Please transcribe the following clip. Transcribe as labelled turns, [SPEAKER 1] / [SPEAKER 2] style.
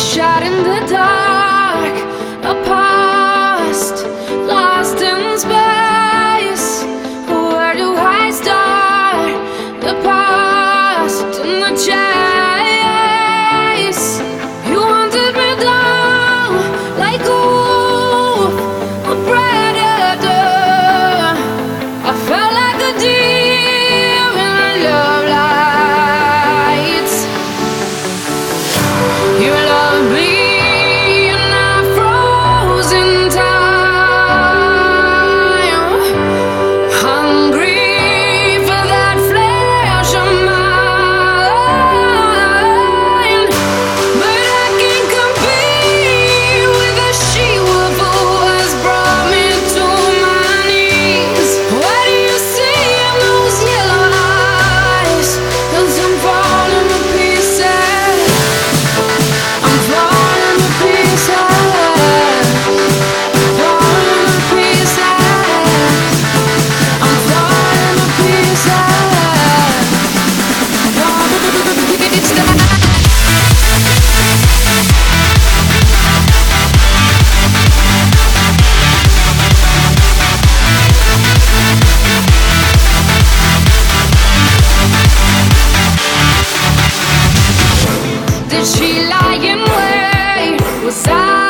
[SPEAKER 1] shot in the dark. Falling to pieces, falling to pieces.